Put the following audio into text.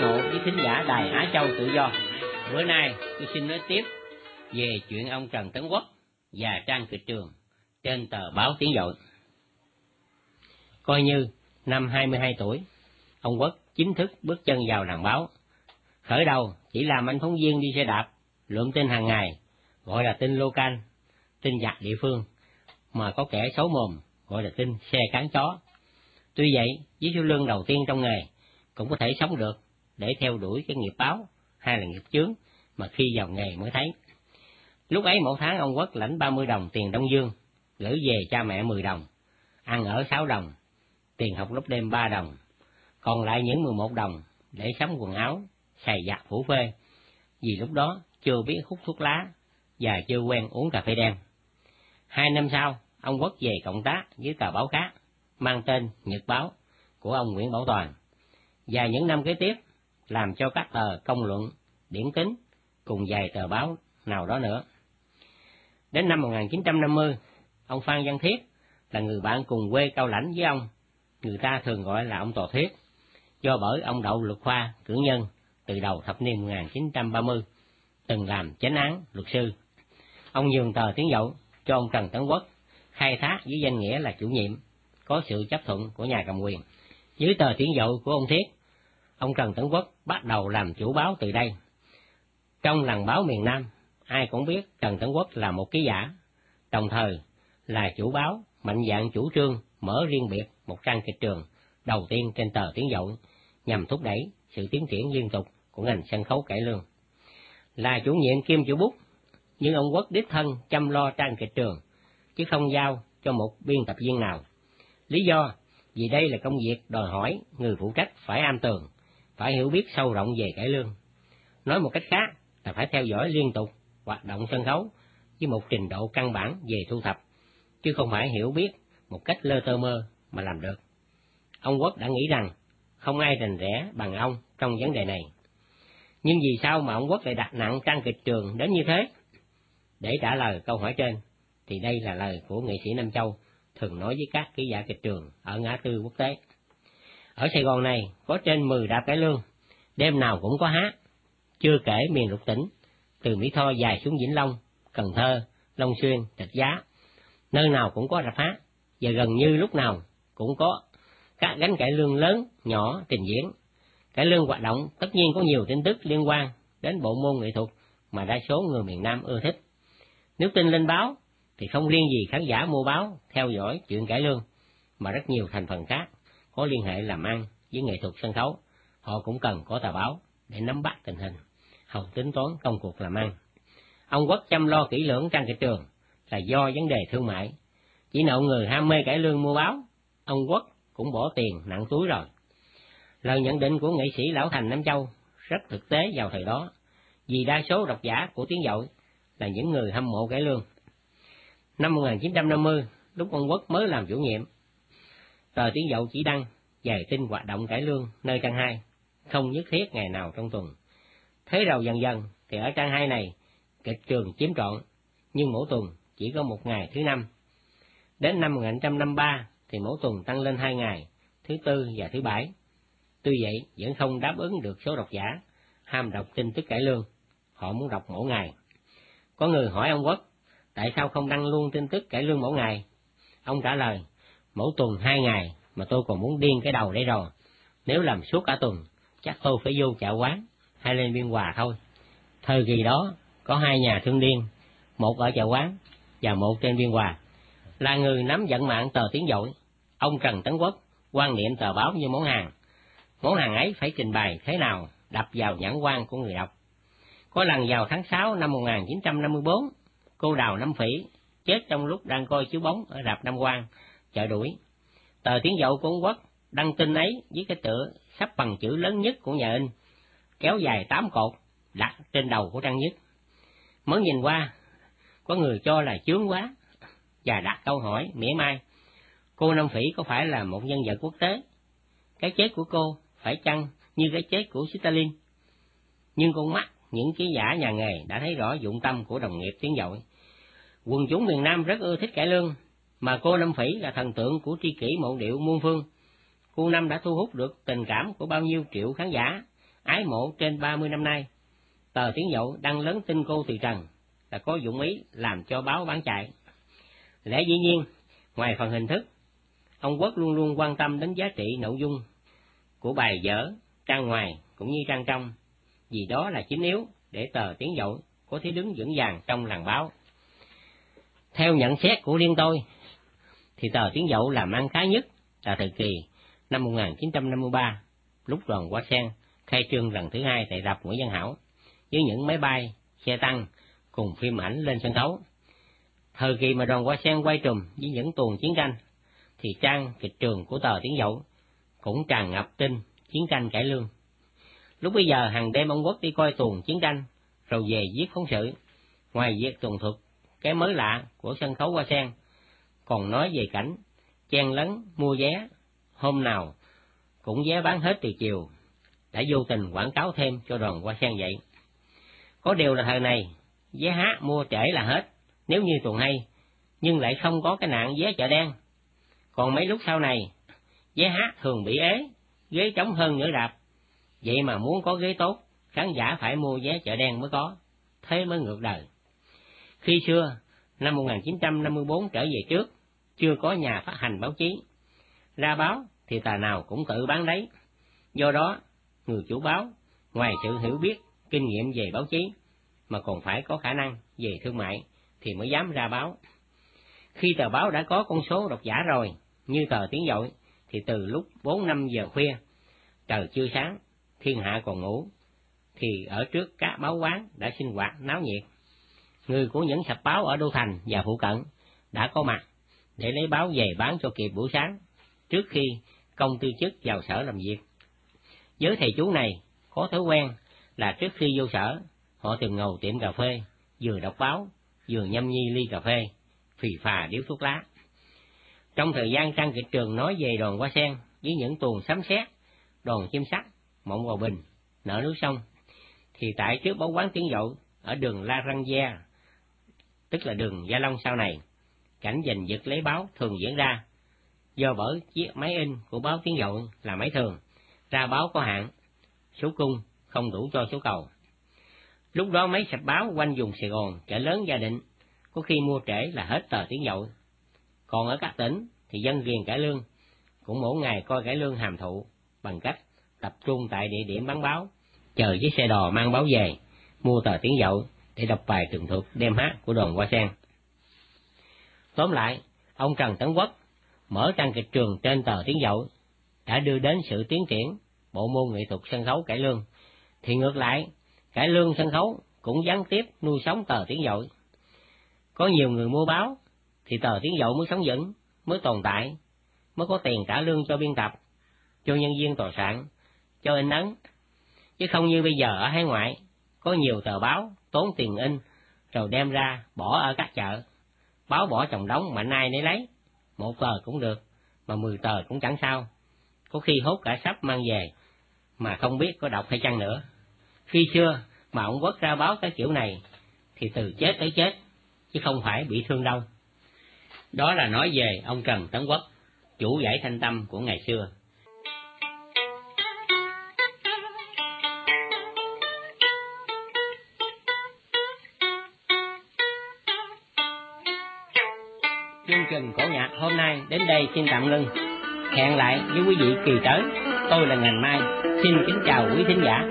ngộ với thính giả đài Á Châu tự do. Bữa nay tôi xin nói tiếp về chuyện ông Trần Tấn Quốc và trang kịch trường trên tờ báo Tiếng Dội. Coi như năm 22 tuổi, ông Quốc chính thức bước chân vào làng báo. Khởi đầu chỉ làm anh phóng viên đi xe đạp, lượm tin hàng ngày, gọi là tin local, tin giặc địa phương, mà có kẻ xấu mồm gọi là tin xe cán chó. Tuy vậy, với số lương đầu tiên trong nghề, cũng có thể sống được để theo đuổi cái nghiệp báo hay là nghiệp chướng mà khi vào nghề mới thấy. Lúc ấy mỗi tháng ông Quốc lãnh 30 đồng tiền Đông Dương, gửi về cha mẹ 10 đồng, ăn ở 6 đồng, tiền học lớp đêm 3 đồng, còn lại những 11 đồng để sắm quần áo, xài giặt phủ phê, vì lúc đó chưa biết hút thuốc lá và chưa quen uống cà phê đen. Hai năm sau, ông Quốc về cộng tác với tờ báo khác, mang tên Nhật Báo của ông Nguyễn Bảo Toàn. Và những năm kế tiếp, làm cho các tờ công luận, điển tính, cùng vài tờ báo nào đó nữa. Đến năm 1950, ông Phan Văn Thiết là người bạn cùng quê cao lãnh với ông, người ta thường gọi là ông Tòa Thiết, do bởi ông đậu luật khoa cử nhân từ đầu thập niên 1930, từng làm chánh án luật sư. Ông nhường tờ tiếng dậu cho ông Trần Tấn Quốc, khai thác với danh nghĩa là chủ nhiệm, có sự chấp thuận của nhà cầm quyền. Dưới tờ tiếng dậu của ông Thiết, ông Trần Tấn Quốc bắt đầu làm chủ báo từ đây. Trong làng báo miền Nam, ai cũng biết Trần Tấn Quốc là một ký giả, đồng thời là chủ báo mạnh dạng chủ trương mở riêng biệt một trang kịch trường đầu tiên trên tờ tiếng dậu nhằm thúc đẩy sự tiến triển liên tục của ngành sân khấu cải lương. Là chủ nhiệm kiêm chủ bút, nhưng ông Quốc đích thân chăm lo trang kịch trường, chứ không giao cho một biên tập viên nào. Lý do, vì đây là công việc đòi hỏi người phụ trách phải am tường, phải hiểu biết sâu rộng về cải lương. Nói một cách khác là phải theo dõi liên tục hoạt động sân khấu với một trình độ căn bản về thu thập, chứ không phải hiểu biết một cách lơ tơ mơ mà làm được. Ông Quốc đã nghĩ rằng không ai rành rẽ bằng ông trong vấn đề này. Nhưng vì sao mà ông Quốc lại đặt nặng trang kịch trường đến như thế? Để trả lời câu hỏi trên, thì đây là lời của nghệ sĩ Nam Châu thường nói với các ký giả kịch trường ở ngã tư quốc tế. Ở Sài Gòn này có trên 10 đạp cải lương, đêm nào cũng có hát, chưa kể miền lục tỉnh, từ Mỹ Tho dài xuống Vĩnh Long, Cần Thơ, Long Xuyên, Trạch Giá, nơi nào cũng có rạp hát, và gần như lúc nào cũng có các gánh cải lương lớn, nhỏ trình diễn. Cải lương hoạt động tất nhiên có nhiều tin tức liên quan đến bộ môn nghệ thuật mà đa số người miền Nam ưa thích. Nếu tin lên báo, thì không riêng gì khán giả mua báo theo dõi chuyện cải lương, mà rất nhiều thành phần khác có liên hệ làm ăn với nghệ thuật sân khấu, họ cũng cần có tờ báo để nắm bắt tình hình, hầu tính toán công cuộc làm ăn. Ông Quốc chăm lo kỹ lưỡng trang thị trường là do vấn đề thương mại, chỉ nợ người ham mê cải lương mua báo, ông Quốc cũng bỏ tiền nặng túi rồi. Lời nhận định của nghệ sĩ Lão Thành Nam Châu rất thực tế vào thời đó, vì đa số độc giả của tiếng dội là những người hâm mộ cải lương. Năm 1950, lúc ông Quốc mới làm chủ nhiệm, tờ tiếng dậu chỉ đăng về tin hoạt động cải lương nơi trang hai, không nhất thiết ngày nào trong tuần. Thế rồi dần dần thì ở trang hai này, kịch trường chiếm trọn, nhưng mỗi tuần chỉ có một ngày thứ năm. Đến năm 1953 thì mỗi tuần tăng lên hai ngày, thứ tư và thứ bảy. Tuy vậy, vẫn không đáp ứng được số độc giả, ham đọc tin tức cải lương. Họ muốn đọc mỗi ngày. Có người hỏi ông Quốc, tại sao không đăng luôn tin tức cải lương mỗi ngày? Ông trả lời, mỗi tuần hai ngày mà tôi còn muốn điên cái đầu đấy rồi. Nếu làm suốt cả tuần, chắc tôi phải vô chợ quán hay lên biên hòa thôi. Thời kỳ đó, có hai nhà thương điên, một ở chợ quán và một trên biên hòa là người nắm vận mạng tờ tiếng dội, ông Trần Tấn Quốc quan niệm tờ báo như món hàng. Món hàng ấy phải trình bày thế nào đập vào nhãn quan của người đọc. Có lần vào tháng 6 năm 1954, cô Đào Năm Phỉ chết trong lúc đang coi chiếu bóng ở rạp Nam Quan, chợ đuổi. Tờ tiếng dậu của ông Quốc đăng tin ấy với cái tựa sắp bằng chữ lớn nhất của nhà in, kéo dài tám cột, đặt trên đầu của trang nhất. Mới nhìn qua, có người cho là chướng quá, và đặt câu hỏi mỉa mai. Cô Nam Phỉ có phải là một nhân vật quốc tế? Cái chết của cô phải chăng như cái chết của Stalin? Nhưng con mắt những ký giả nhà nghề đã thấy rõ dụng tâm của đồng nghiệp tiếng dội. Quần chúng miền Nam rất ưa thích cải lương, mà cô năm Phỉ là thần tượng của tri kỷ mộ điệu muôn phương. Cô Năm đã thu hút được tình cảm của bao nhiêu triệu khán giả ái mộ trên ba mươi năm nay. Tờ Tiếng Dậu đăng lớn tin cô từ trần là có dụng ý làm cho báo bán chạy. Lẽ dĩ nhiên, ngoài phần hình thức, ông Quốc luôn luôn quan tâm đến giá trị nội dung của bài vở, trang ngoài cũng như trang trong, vì đó là chính yếu để tờ Tiếng Dậu có thể đứng vững vàng trong làng báo. Theo nhận xét của riêng tôi, thì tờ Tiếng Dậu làm ăn khá nhất là thời kỳ năm 1953, lúc đoàn Hoa Sen khai trương lần thứ hai tại rạp Nguyễn Văn Hảo, với những máy bay, xe tăng cùng phim ảnh lên sân khấu. Thời kỳ mà đoàn Hoa Sen quay trùm với những tuồng chiến tranh, thì trang kịch trường của tờ Tiếng Dậu cũng tràn ngập tin chiến tranh cải lương. Lúc bây giờ hàng đêm ông Quốc đi coi tuồng chiến tranh, rồi về viết phóng sự. Ngoài việc tuần thuật cái mới lạ của sân khấu Hoa Sen, còn nói về cảnh chen lấn mua vé, hôm nào cũng vé bán hết từ chiều, đã vô tình quảng cáo thêm cho đoàn qua Sen vậy. Có điều là thời này, vé hát mua trễ là hết, nếu như tuần hay, nhưng lại không có cái nạn vé chợ đen. Còn mấy lúc sau này, vé hát thường bị ế, ghế trống hơn nữa đạp. Vậy mà muốn có ghế tốt, khán giả phải mua vé chợ đen mới có, thế mới ngược đời. Khi xưa, năm 1954 trở về trước, chưa có nhà phát hành báo chí. Ra báo thì tà nào cũng tự bán đấy. Do đó, người chủ báo, ngoài sự hiểu biết, kinh nghiệm về báo chí, mà còn phải có khả năng về thương mại, thì mới dám ra báo. Khi tờ báo đã có con số độc giả rồi, như tờ tiếng dội, thì từ lúc 4-5 giờ khuya, trời chưa sáng, thiên hạ còn ngủ, thì ở trước các báo quán đã sinh hoạt náo nhiệt. Người của những sạp báo ở Đô Thành và phụ cận đã có mặt để lấy báo về bán cho kịp buổi sáng, trước khi công tư chức vào sở làm việc. Với thầy chú này, có thói quen là trước khi vô sở, họ thường ngồi tiệm cà phê, vừa đọc báo, vừa nhâm nhi ly cà phê, phì phà điếu thuốc lá. Trong thời gian trang kịch trường nói về đoàn hoa sen với những tuồng sấm sét, đoàn chim sắt, mộng vào bình, nở núi sông, thì tại trước báo quán tiếng dậu ở đường La Răng Gia, tức là đường Gia Long sau này, cảnh giành giật lấy báo thường diễn ra. Do bởi chiếc máy in của báo tiếng dậu là máy thường, ra báo có hạn, số cung không đủ cho số cầu. Lúc đó máy sập báo quanh vùng Sài Gòn, chợ lớn gia định, có khi mua trễ là hết tờ tiếng dậu. Còn ở các tỉnh thì dân ghiền cải lương, cũng mỗi ngày coi cải lương hàm thụ bằng cách tập trung tại địa điểm bán báo, chờ chiếc xe đò mang báo về, mua tờ tiếng dậu để đọc bài tường thuật đêm hát của đoàn Hoa Sen. Tóm lại, ông Trần Tấn Quốc mở trang kịch trường trên tờ tiếng dậu đã đưa đến sự tiến triển bộ môn nghệ thuật sân khấu cải lương, thì ngược lại, cải lương sân khấu cũng gián tiếp nuôi sống tờ tiếng dậu. Có nhiều người mua báo, thì tờ tiếng dậu mới sống vững, mới tồn tại, mới có tiền trả lương cho biên tập, cho nhân viên tòa soạn, cho in ấn. Chứ không như bây giờ ở hải ngoại, có nhiều tờ báo tốn tiền in, rồi đem ra bỏ ở các chợ. Báo bỏ chồng đóng mà nay nấy lấy, một tờ cũng được, mà mười tờ cũng chẳng sao. Có khi hốt cả sắp mang về, mà không biết có đọc hay chăng nữa. Khi xưa mà ông Quốc ra báo cái kiểu này, thì từ chết tới chết, chứ không phải bị thương đâu. Đó là nói về ông Trần Tấn Quốc, chủ giải thanh tâm của ngày xưa. Trình cổ nhạc hôm nay đến đây xin tạm ngưng. Hẹn lại với quý vị kỳ tới. Tôi là Ngành Mai. Xin kính chào quý thính giả.